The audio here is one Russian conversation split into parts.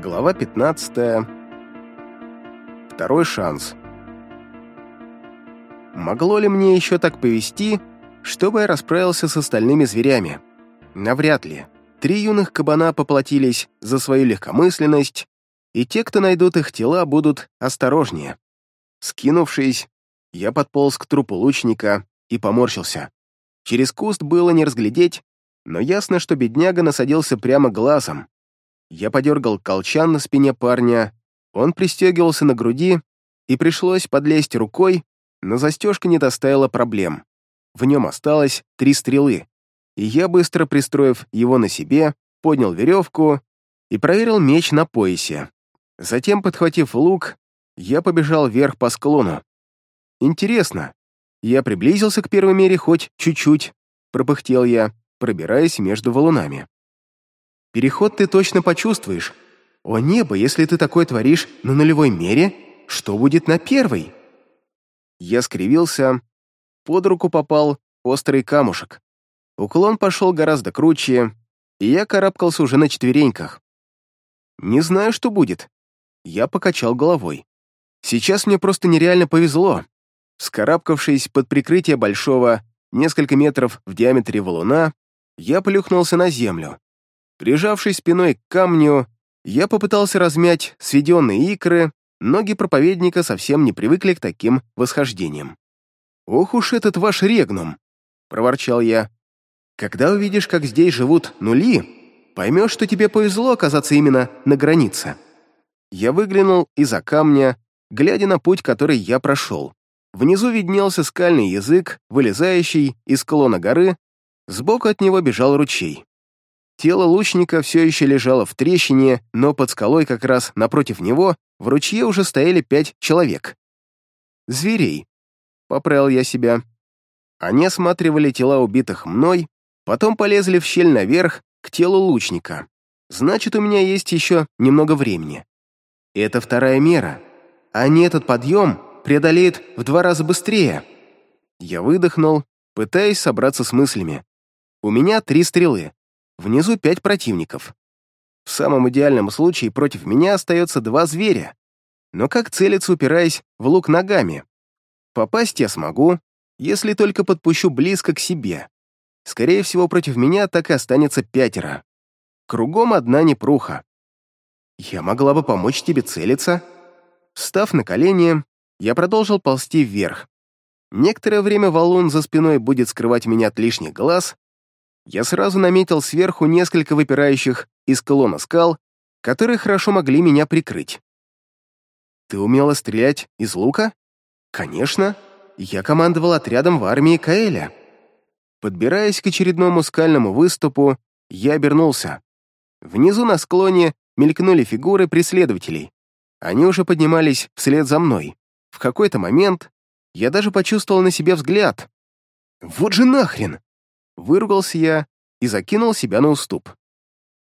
Глава 15. Второй шанс. Могло ли мне еще так повести, чтобы я расправился с остальными зверями? Навряд ли. Три юных кабана поплатились за свою легкомысленность, и те, кто найдут их тела, будут осторожнее. Скинувшись, я подполз к трупу лучника и поморщился. Через куст было не разглядеть, но ясно, что бедняга насадился прямо глазом, я подергал колчан на спине парня, он пристегивался на груди, и пришлось подлезть рукой, но застежка не доставила проблем. В нем осталось три стрелы, и я, быстро пристроив его на себе, поднял веревку и проверил меч на поясе. Затем, подхватив лук, я побежал вверх по склону. Интересно, я приблизился к первой мере хоть чуть-чуть, пропыхтел я, пробираясь между валунами. Переход ты точно почувствуешь. О небо, если ты такое творишь на нулевой мере, что будет на первой?» Я скривился. Под руку попал острый камушек. Уклон пошел гораздо круче, и я карабкался уже на четвереньках. «Не знаю, что будет». Я покачал головой. «Сейчас мне просто нереально повезло». Скарабкавшись под прикрытие большого, несколько метров в диаметре валуна, я плюхнулся на землю. Прижавшись спиной к камню, я попытался размять сведенные икры, ноги проповедника совсем не привыкли к таким восхождениям. «Ох уж этот ваш регнум!» — проворчал я. «Когда увидишь, как здесь живут нули, поймешь, что тебе повезло оказаться именно на границе». Я выглянул из-за камня, глядя на путь, который я прошел. Внизу виднелся скальный язык, вылезающий из склона горы, сбоку от него бежал ручей. Тело лучника все еще лежало в трещине, но под скалой как раз напротив него в ручье уже стояли пять человек. «Зверей», — поправил я себя. Они осматривали тела убитых мной, потом полезли в щель наверх к телу лучника. Значит, у меня есть еще немного времени. Это вторая мера. Они этот подъем преодолеют в два раза быстрее. Я выдохнул, пытаясь собраться с мыслями. У меня три стрелы внизу пять противников. В самом идеальном случае против меня остается два зверя. Но как целиться, упираясь в лук ногами? Попасть я смогу, если только подпущу близко к себе. Скорее всего, против меня так и останется пятеро. Кругом одна непруха. Я могла бы помочь тебе целиться. Встав на колени, я продолжил ползти вверх. Некоторое время валун за спиной будет скрывать меня от лишних глаз, я сразу наметил сверху несколько выпирающих из колонна скал, которые хорошо могли меня прикрыть. «Ты умела стрелять из лука?» «Конечно. Я командовал отрядом в армии Каэля». Подбираясь к очередному скальному выступу, я обернулся. Внизу на склоне мелькнули фигуры преследователей. Они уже поднимались вслед за мной. В какой-то момент я даже почувствовал на себе взгляд. «Вот же нахрен!» Выругался я и закинул себя на уступ.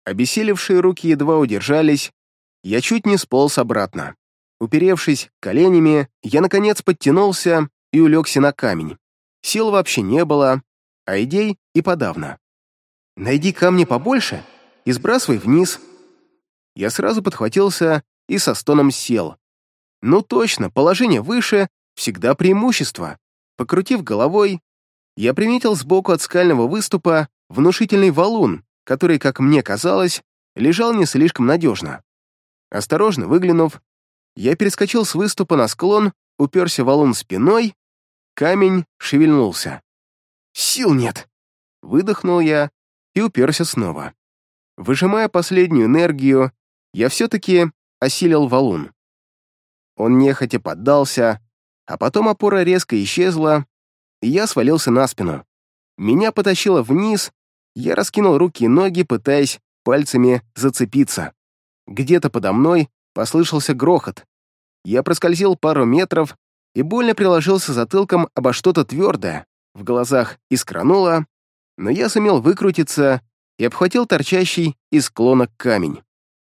Обессилевшие руки едва удержались, я чуть не сполз обратно. Уперевшись коленями, я, наконец, подтянулся и улегся на камень. Сил вообще не было, а идей и подавно. «Найди камни побольше и сбрасывай вниз». Я сразу подхватился и со стоном сел. «Ну точно, положение выше, всегда преимущество». Покрутив головой, я приметил сбоку от скального выступа внушительный валун, который, как мне казалось, лежал не слишком надежно. Осторожно выглянув, я перескочил с выступа на склон, уперся валун спиной, камень шевельнулся. «Сил нет!» — выдохнул я и уперся снова. Выжимая последнюю энергию, я все-таки осилил валун. Он нехотя поддался, а потом опора резко исчезла, я свалился на спину. Меня потащило вниз, я раскинул руки и ноги, пытаясь пальцами зацепиться. Где-то подо мной послышался грохот. Я проскользил пару метров и больно приложился затылком обо что-то твердое. В глазах искрануло, но я сумел выкрутиться и обхватил торчащий из склона камень.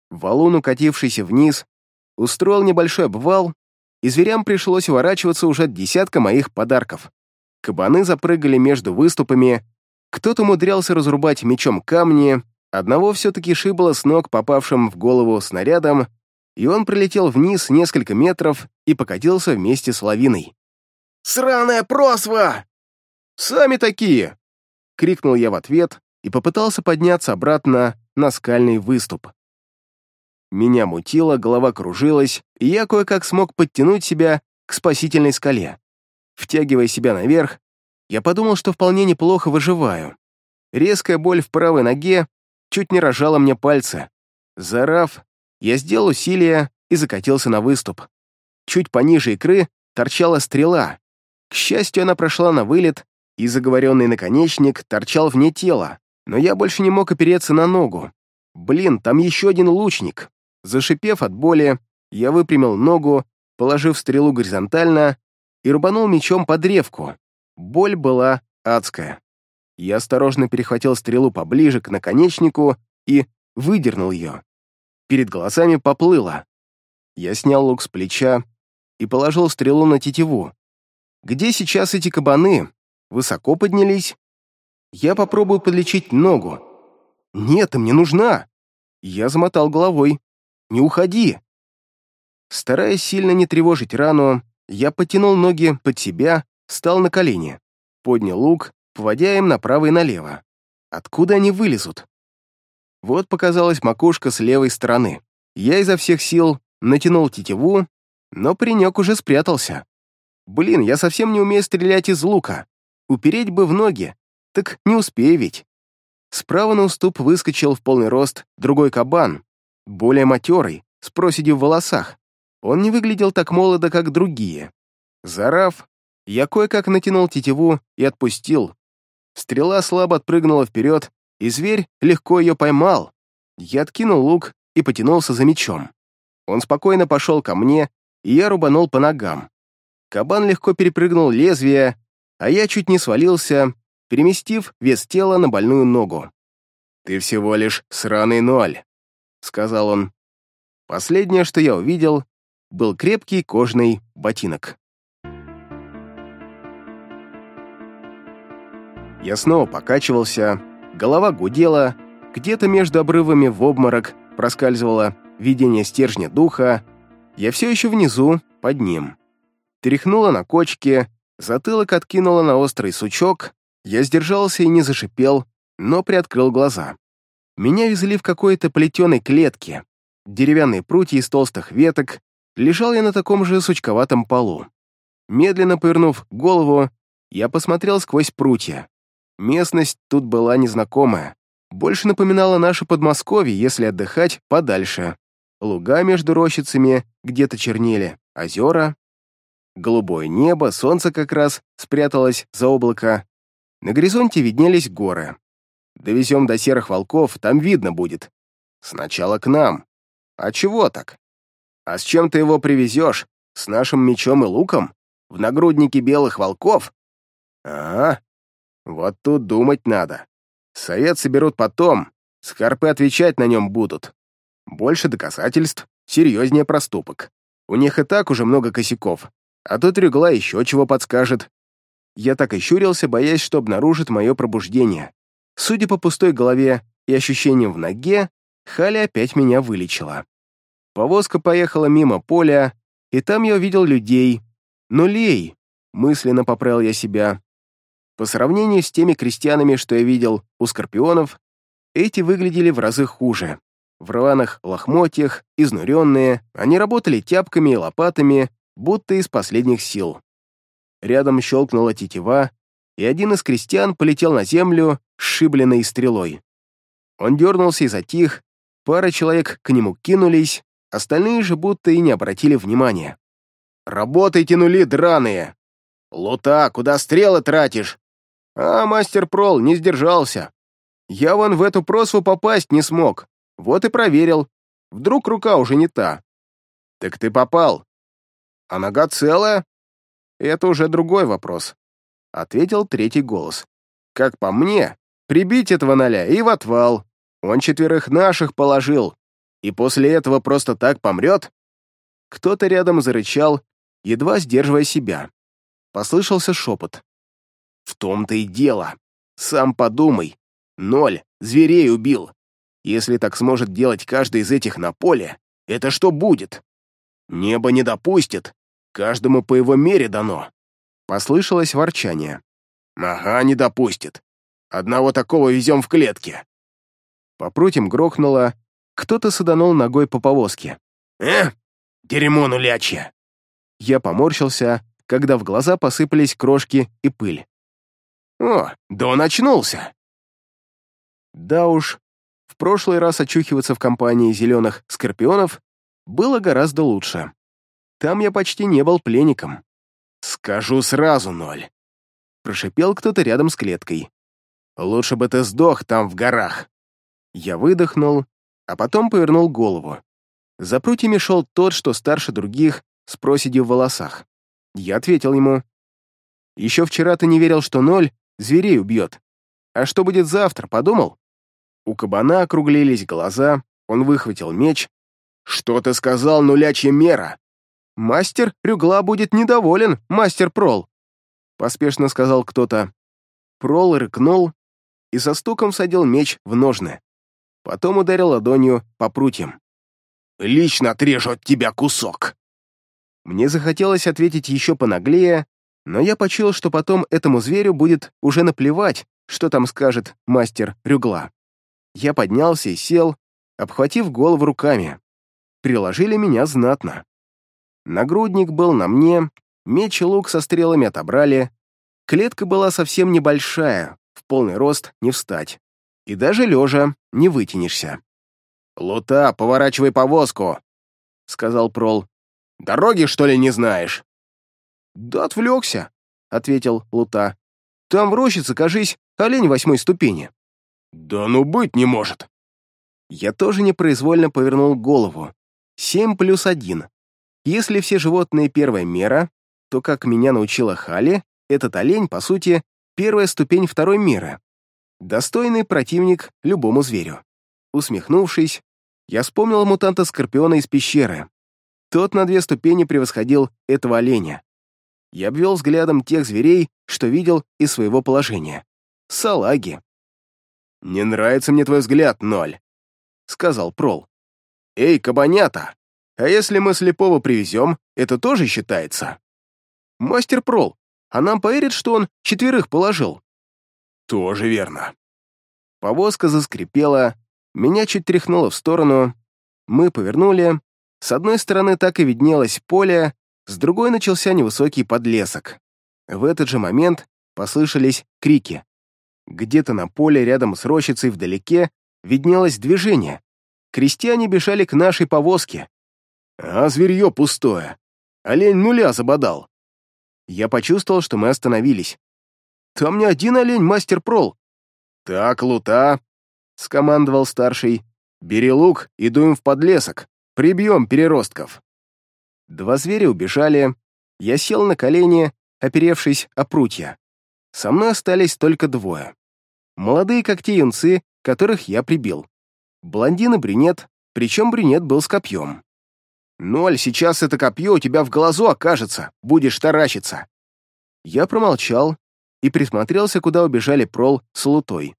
Валун, укатившийся вниз, устроил небольшой обвал, и зверям пришлось уворачиваться уже от десятка моих подарков кабаны запрыгали между выступами, кто-то умудрялся разрубать мечом камни, одного все-таки шибло с ног попавшим в голову снарядом, и он пролетел вниз несколько метров и покатился вместе с лавиной. «Сраная просва!» «Сами такие!» — крикнул я в ответ и попытался подняться обратно на скальный выступ. Меня мутило, голова кружилась, и я кое-как смог подтянуть себя к спасительной скале втягивая себя наверх, я подумал, что вполне неплохо выживаю. Резкая боль в правой ноге чуть не рожала мне пальцы. Зарав, я сделал усилие и закатился на выступ. Чуть пониже икры торчала стрела. К счастью, она прошла на вылет, и заговоренный наконечник торчал вне тела, но я больше не мог опереться на ногу. Блин, там еще один лучник. Зашипев от боли, я выпрямил ногу, положив стрелу горизонтально и рубанул мечом под ревку. Боль была адская. Я осторожно перехватил стрелу поближе к наконечнику и выдернул ее. Перед глазами поплыло. Я снял лук с плеча и положил стрелу на тетиву. Где сейчас эти кабаны? Высоко поднялись? Я попробую подлечить ногу. Нет, мне нужна. Я замотал головой. Не уходи. Стараясь сильно не тревожить рану, я потянул ноги под себя, встал на колени, поднял лук, поводя им направо и налево. Откуда они вылезут? Вот показалась макушка с левой стороны. Я изо всех сил натянул тетиву, но паренек уже спрятался. Блин, я совсем не умею стрелять из лука. Упереть бы в ноги, так не успею ведь. Справа на уступ выскочил в полный рост другой кабан, более матерый, с проседью в волосах. Он не выглядел так молодо, как другие. Зарав, я кое-как натянул тетиву и отпустил. Стрела слабо отпрыгнула вперед, и зверь легко ее поймал. Я откинул лук и потянулся за мечом. Он спокойно пошел ко мне, и я рубанул по ногам. Кабан легко перепрыгнул лезвие, а я чуть не свалился, переместив вес тела на больную ногу. «Ты всего лишь сраный ноль», — сказал он. Последнее, что я увидел, был крепкий кожный ботинок. Я снова покачивался, голова гудела, где-то между обрывами в обморок проскальзывало видение стержня духа, я все еще внизу, под ним. Тряхнула на кочке, затылок откинула на острый сучок, я сдержался и не зашипел, но приоткрыл глаза. Меня везли в какой-то плетеной клетке. Деревянные прутья из толстых веток, Лежал я на таком же сучковатом полу. Медленно повернув голову, я посмотрел сквозь прутья. Местность тут была незнакомая. Больше напоминала наше Подмосковье, если отдыхать подальше. Луга между рощицами где-то чернели, озера. Голубое небо, солнце как раз спряталось за облако. На горизонте виднелись горы. Довезем до серых волков, там видно будет. Сначала к нам. А чего так? А с чем ты его привезешь? С нашим мечом и луком? В нагруднике белых волков? А, Вот тут думать надо. Совет соберут потом, скорпы отвечать на нем будут. Больше доказательств, серьезнее проступок. У них и так уже много косяков, а тут Рюгла еще чего подскажет. Я так и ищурился, боясь, что обнаружит мое пробуждение. Судя по пустой голове и ощущениям в ноге, Халя опять меня вылечила. Повозка поехала мимо поля, и там я увидел людей. Нулей, мысленно поправил я себя. По сравнению с теми крестьянами, что я видел у скорпионов, эти выглядели в разы хуже. В рваных лохмотьях, изнуренные, они работали тяпками и лопатами, будто из последних сил. Рядом щелкнула тетива, и один из крестьян полетел на землю, сшибленный стрелой. Он дернулся и затих, пара человек к нему кинулись, Остальные же будто и не обратили внимания. «Работайте, нули драные! Лута, куда стрелы тратишь?» «А, мастер Прол, не сдержался. Я вон в эту просву попасть не смог. Вот и проверил. Вдруг рука уже не та». «Так ты попал. А нога целая?» «Это уже другой вопрос», — ответил третий голос. «Как по мне, прибить этого ноля и в отвал. Он четверых наших положил, и после этого просто так помрет?» Кто-то рядом зарычал, едва сдерживая себя. Послышался шепот. «В том-то и дело. Сам подумай. Ноль. Зверей убил. Если так сможет делать каждый из этих на поле, это что будет? Небо не допустит. Каждому по его мере дано». Послышалось ворчание. «Ага, не допустит. Одного такого везем в клетке». По прутьям грохнуло, кто-то саданул ногой по повозке. «Э, дерьмо нулячье!» Я поморщился, когда в глаза посыпались крошки и пыль. «О, да он очнулся!» Да уж, в прошлый раз очухиваться в компании зеленых скорпионов было гораздо лучше. Там я почти не был пленником. «Скажу сразу ноль!» Прошипел кто-то рядом с клеткой. «Лучше бы ты сдох там в горах!» Я выдохнул а потом повернул голову. За прутьями шел тот, что старше других, с проседью в волосах. Я ответил ему. «Еще вчера ты не верил, что ноль зверей убьет. А что будет завтра, подумал?» У кабана округлились глаза, он выхватил меч. «Что ты сказал, нулячья мера?» «Мастер Рюгла будет недоволен, мастер Прол», — поспешно сказал кто-то. Прол рыкнул и со стуком садил меч в ножны потом ударил ладонью по прутьям. «Лично отрежу от тебя кусок!» Мне захотелось ответить еще понаглее, но я почуял, что потом этому зверю будет уже наплевать, что там скажет мастер Рюгла. Я поднялся и сел, обхватив голову руками. Приложили меня знатно. Нагрудник был на мне, меч и лук со стрелами отобрали. Клетка была совсем небольшая, в полный рост не встать. И даже лежа не вытянешься. «Лута, поворачивай повозку!» — сказал Прол. «Дороги, что ли, не знаешь?» «Да отвлекся», — ответил Лута. «Там в рощице, кажись, олень восьмой ступени». «Да ну быть не может!» Я тоже непроизвольно повернул голову. Семь плюс один. Если все животные первая мера, то, как меня научила Хали, этот олень, по сути, первая ступень второй меры. Достойный противник любому зверю. Усмехнувшись, я вспомнил мутанта Скорпиона из пещеры. Тот на две ступени превосходил этого оленя. Я обвел взглядом тех зверей, что видел из своего положения. Салаги. «Не нравится мне твой взгляд, Ноль», — сказал Прол. «Эй, кабанята, а если мы слепого привезем, это тоже считается?» «Мастер Прол, а нам поверит, что он четверых положил?» «Тоже верно». Повозка заскрипела, меня чуть тряхнуло в сторону. Мы повернули. С одной стороны так и виднелось поле, с другой начался невысокий подлесок. В этот же момент послышались крики. Где-то на поле рядом с рощицей вдалеке виднелось движение. Крестьяне бежали к нашей повозке. А зверье пустое. Олень нуля забодал. Я почувствовал, что мы остановились. Там не один олень, мастер Прол. Так, лута, скомандовал старший. Бери лук и дуем в подлесок. Прибьем переростков. Два зверя убежали. Я сел на колени, оперевшись о прутья. Со мной остались только двое. Молодые, как те юнцы, которых я прибил. Блондин и брюнет, причем брюнет был с копьем. «Ноль, сейчас это копье у тебя в глазу окажется, будешь таращиться!» Я промолчал, и присмотрелся, куда убежали Прол с Лутой.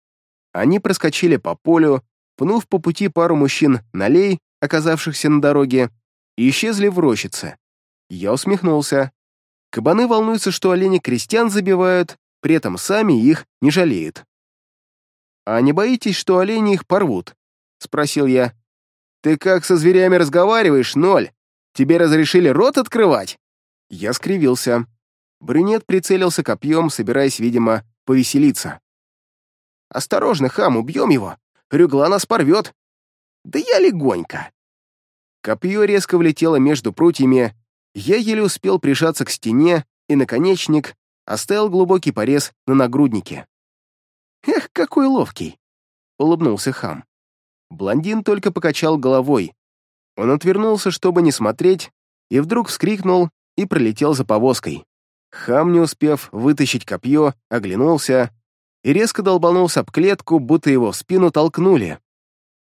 Они проскочили по полю, пнув по пути пару мужчин налей, оказавшихся на дороге, и исчезли в рощице. Я усмехнулся. Кабаны волнуются, что олени крестьян забивают, при этом сами их не жалеют. «А не боитесь, что олени их порвут?» — спросил я. «Ты как со зверями разговариваешь, Ноль? Тебе разрешили рот открывать?» Я скривился. Брюнет прицелился копьем, собираясь, видимо, повеселиться. «Осторожно, хам, убьем его! Рюгла нас порвет!» «Да я легонько!» Копье резко влетело между прутьями, я еле успел прижаться к стене, и наконечник оставил глубокий порез на нагруднике. «Эх, какой ловкий!» — улыбнулся хам. Блондин только покачал головой. Он отвернулся, чтобы не смотреть, и вдруг вскрикнул и пролетел за повозкой. Хам, не успев вытащить копье, оглянулся и резко долбанулся об клетку, будто его в спину толкнули.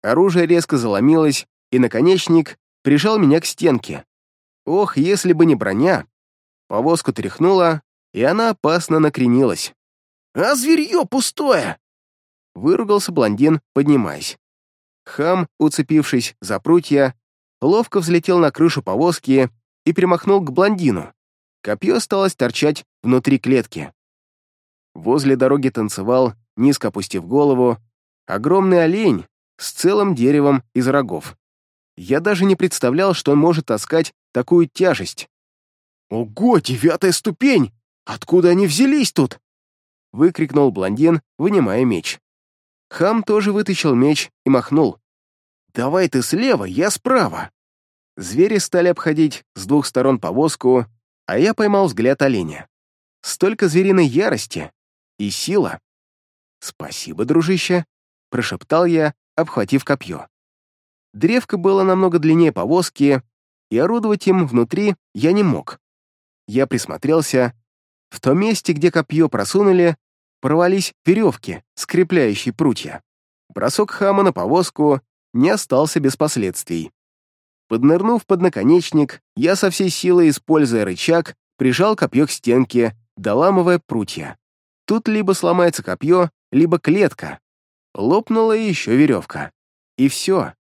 Оружие резко заломилось, и наконечник прижал меня к стенке. Ох, если бы не броня! Повозку тряхнула, и она опасно накренилась. «А зверье пустое!» Выругался блондин, поднимаясь. Хам, уцепившись за прутья, ловко взлетел на крышу повозки и примахнул к блондину. Копье осталось торчать внутри клетки. Возле дороги танцевал, низко опустив голову, огромный олень с целым деревом из рогов. Я даже не представлял, что он может таскать такую тяжесть. «Ого, девятая ступень! Откуда они взялись тут?» — выкрикнул блондин, вынимая меч. Хам тоже вытащил меч и махнул. «Давай ты слева, я справа!» Звери стали обходить с двух сторон повозку, а я поймал взгляд оленя. Столько звериной ярости и сила. «Спасибо, дружище», — прошептал я, обхватив копье. Древко было намного длиннее повозки, и орудовать им внутри я не мог. Я присмотрелся. В том месте, где копье просунули, порвались веревки, скрепляющие прутья. Бросок хама на повозку не остался без последствий. Поднырнув под наконечник, я со всей силы, используя рычаг, прижал копье к стенке, доламывая прутья. Тут либо сломается копье, либо клетка. Лопнула еще веревка. И все.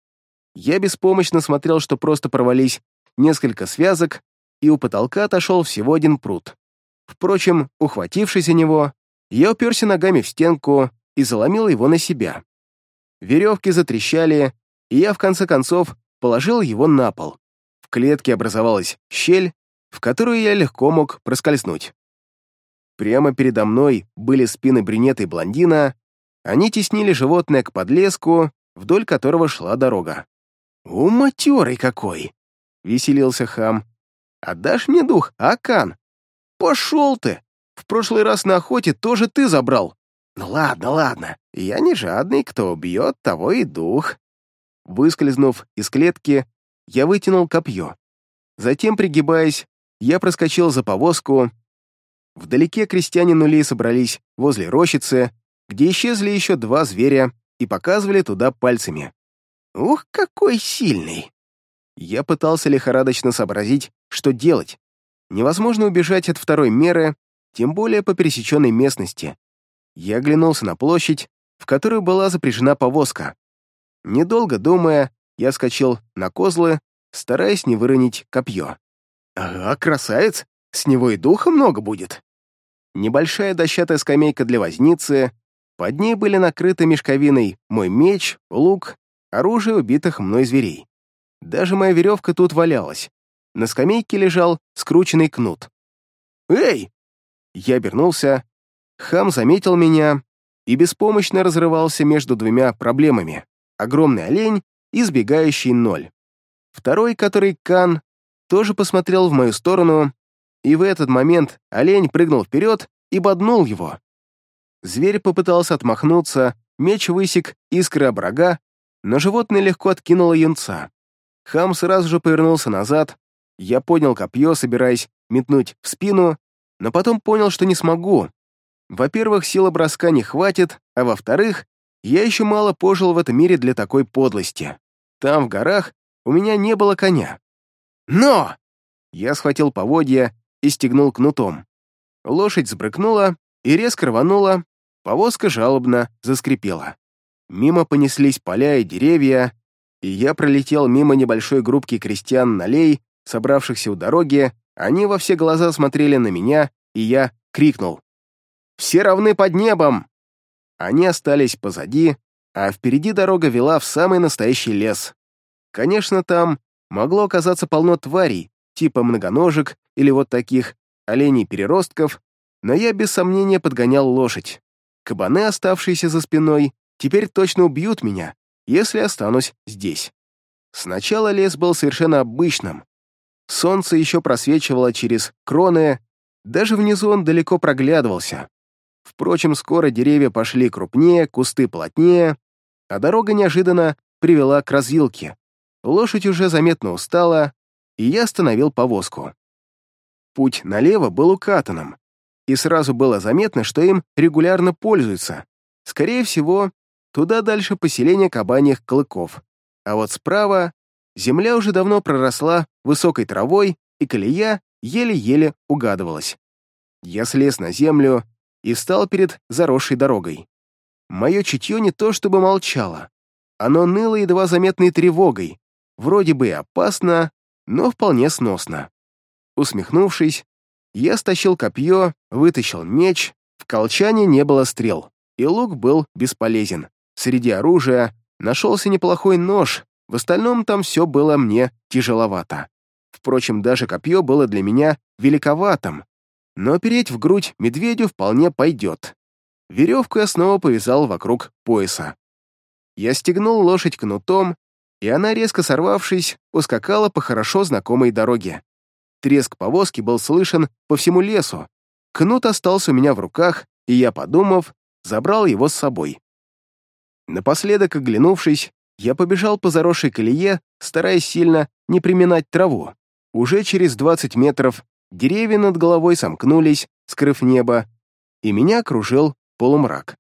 Я беспомощно смотрел, что просто порвались несколько связок, и у потолка отошел всего один прут. Впрочем, ухватившись за него, я уперся ногами в стенку и заломил его на себя. Веревки затрещали, и я, в конце концов, положил его на пол. В клетке образовалась щель, в которую я легко мог проскользнуть. Прямо передо мной были спины брюнета и блондина, они теснили животное к подлеску, вдоль которого шла дорога. «У, матерый какой!» — веселился хам. «Отдашь мне дух, Акан?» «Пошел ты! В прошлый раз на охоте тоже ты забрал!» «Ну ладно, ладно, я не жадный, кто убьет того и дух», Выскользнув из клетки, я вытянул копье. Затем, пригибаясь, я проскочил за повозку. Вдалеке крестьяне нули собрались возле рощицы, где исчезли еще два зверя и показывали туда пальцами. «Ух, какой сильный!» Я пытался лихорадочно сообразить, что делать. Невозможно убежать от второй меры, тем более по пересеченной местности. Я оглянулся на площадь, в которую была запряжена повозка. Недолго думая, я скочил на козлы, стараясь не выронить копье. «Ага, красавец! С него и духа много будет!» Небольшая дощатая скамейка для возницы, под ней были накрыты мешковиной мой меч, лук, оружие убитых мной зверей. Даже моя веревка тут валялась. На скамейке лежал скрученный кнут. «Эй!» Я обернулся. Хам заметил меня и беспомощно разрывался между двумя проблемами огромный олень и сбегающий ноль. Второй, который Кан, тоже посмотрел в мою сторону, и в этот момент олень прыгнул вперед и боднул его. Зверь попытался отмахнуться, меч высек искры обрага, но животное легко откинуло юнца. Хам сразу же повернулся назад, я поднял копье, собираясь метнуть в спину, но потом понял, что не смогу. Во-первых, силы броска не хватит, а во-вторых, я еще мало пожил в этом мире для такой подлости. Там, в горах, у меня не было коня. Но! Я схватил поводья и стегнул кнутом. Лошадь сбрыкнула и резко рванула, повозка жалобно заскрипела. Мимо понеслись поля и деревья, и я пролетел мимо небольшой группки крестьян-налей, собравшихся у дороги, они во все глаза смотрели на меня, и я крикнул. «Все равны под небом!» Они остались позади, а впереди дорога вела в самый настоящий лес. Конечно, там могло оказаться полно тварей, типа многоножек или вот таких оленей-переростков, но я без сомнения подгонял лошадь. Кабаны, оставшиеся за спиной, теперь точно убьют меня, если останусь здесь. Сначала лес был совершенно обычным. Солнце еще просвечивало через кроны, даже внизу он далеко проглядывался. Впрочем, скоро деревья пошли крупнее, кусты плотнее, а дорога неожиданно привела к развилке. Лошадь уже заметно устала, и я остановил повозку. Путь налево был укатанным, и сразу было заметно, что им регулярно пользуются. Скорее всего, туда дальше поселение кабаньих клыков. А вот справа земля уже давно проросла высокой травой, и колея еле-еле угадывалась. Я слез на землю и встал перед заросшей дорогой. Мое чутье не то чтобы молчало. Оно ныло едва заметной тревогой. Вроде бы опасно, но вполне сносно. Усмехнувшись, я стащил копье, вытащил меч, в колчане не было стрел, и лук был бесполезен. Среди оружия нашелся неплохой нож, в остальном там все было мне тяжеловато. Впрочем, даже копье было для меня великоватым, но переть в грудь медведю вполне пойдет. Веревку я снова повязал вокруг пояса. Я стегнул лошадь кнутом, и она, резко сорвавшись, ускакала по хорошо знакомой дороге. Треск повозки был слышен по всему лесу. Кнут остался у меня в руках, и я, подумав, забрал его с собой. Напоследок, оглянувшись, я побежал по заросшей колее, стараясь сильно не приминать траву. Уже через 20 метров Деревья над головой сомкнулись, скрыв небо, и меня окружил полумрак.